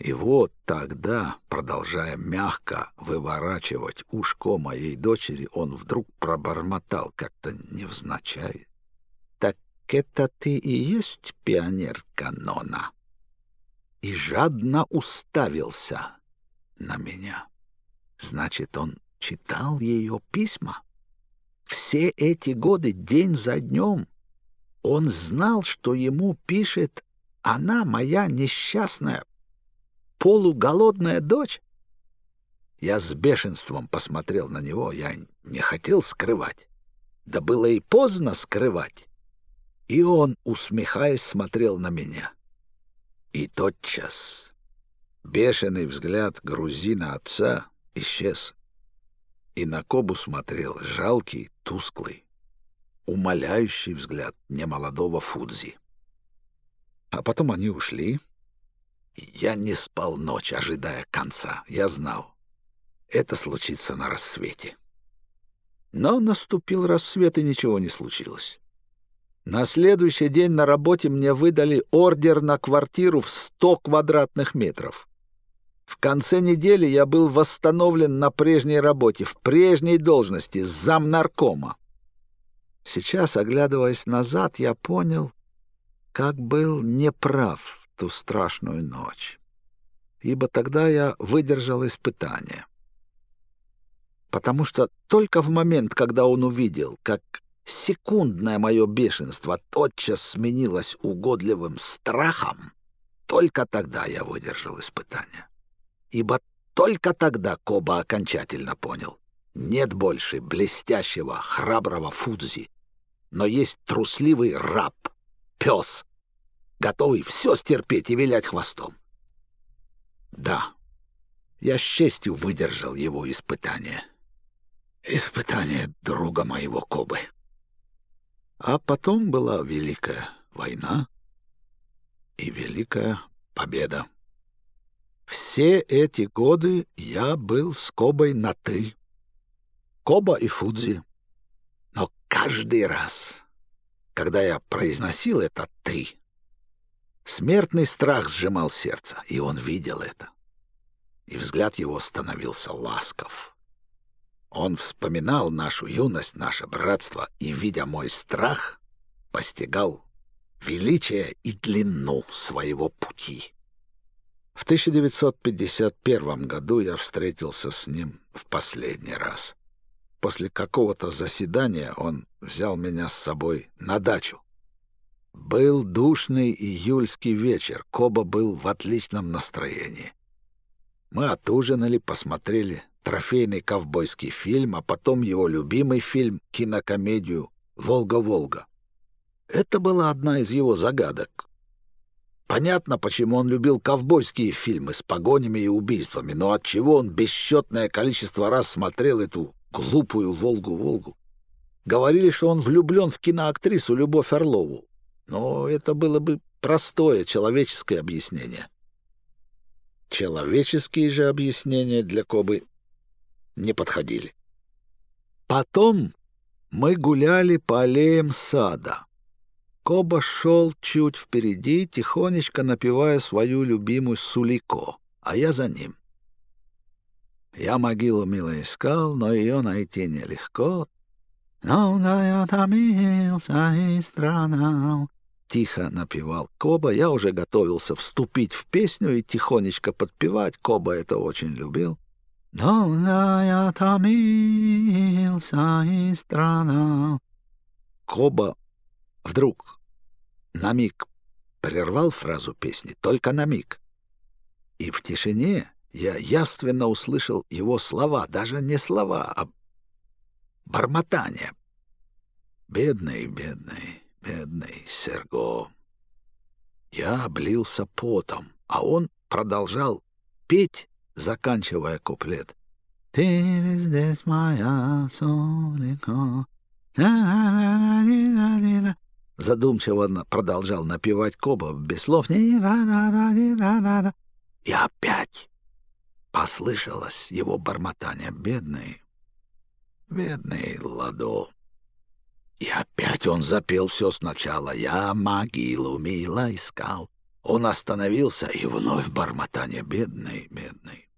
И вот тогда, продолжая мягко выворачивать ушко моей дочери, он вдруг пробормотал как-то невзначай. «Так это ты и есть пионер канона?» И жадно уставился на меня. Значит, он читал ее письма? Все эти годы, день за днем, он знал, что ему пишет она, моя несчастная полуголодная дочь? Я с бешенством посмотрел на него, я не хотел скрывать. Да было и поздно скрывать. И он, усмехаясь, смотрел на меня. И тотчас бешеный взгляд грузина отца исчез. И на Кобу смотрел жалкий, тусклый, умоляющий взгляд немолодого Фудзи. А потом они ушли, я не спал ночь, ожидая конца. Я знал, это случится на рассвете. Но наступил рассвет, и ничего не случилось. На следующий день на работе мне выдали ордер на квартиру в 100 квадратных метров. В конце недели я был восстановлен на прежней работе, в прежней должности, замнаркома. Сейчас, оглядываясь назад, я понял, как был неправ ту страшную ночь, ибо тогда я выдержал испытание. Потому что только в момент, когда он увидел, как секундное мое бешенство тотчас сменилось угодливым страхом, только тогда я выдержал испытание. Ибо только тогда Коба окончательно понял. Нет больше блестящего, храброго Фудзи, но есть трусливый раб, пес, готовый все стерпеть и вилять хвостом. Да, я с честью выдержал его испытание. Испытание друга моего Кобы. А потом была Великая война и Великая победа. Все эти годы я был с Кобой на «ты». Коба и Фудзи. Но каждый раз, когда я произносил это «ты», Смертный страх сжимал сердце, и он видел это. И взгляд его становился ласков. Он вспоминал нашу юность, наше братство, и, видя мой страх, постигал величие и длину своего пути. В 1951 году я встретился с ним в последний раз. После какого-то заседания он взял меня с собой на дачу. Был душный июльский вечер. Коба был в отличном настроении. Мы отужинали, посмотрели трофейный ковбойский фильм, а потом его любимый фильм, кинокомедию «Волга-Волга». Это была одна из его загадок. Понятно, почему он любил ковбойские фильмы с погонями и убийствами, но отчего он бесчетное количество раз смотрел эту глупую «Волгу-Волгу». Говорили, что он влюблен в киноактрису Любовь Орлову. Но это было бы простое человеческое объяснение. Человеческие же объяснения для Кобы не подходили. Потом мы гуляли по аллеям сада. Коба шел чуть впереди, тихонечко напевая свою любимую сулико, а я за ним. Я могилу мило искал, но ее найти нелегко. Долго я томился и страдал, Тихо напевал Коба. Я уже готовился вступить в песню и тихонечко подпевать. Коба это очень любил. Долго я томился и страдал. Коба вдруг на миг прервал фразу песни, только на миг. И в тишине я явственно услышал его слова, даже не слова, а бормотание. Бедный, бедный, Бедный Серго. Я облился потом, а он продолжал петь, заканчивая куплет. «Ты здесь моя солнышко». Задумчиво продолжал напевать Коба без слов. И опять послышалось его бормотание. Бедный, бедный Ладо. И опять он запел все сначала. «Я могилу мило искал». Он остановился, и вновь бормотание. Бедный, бедный.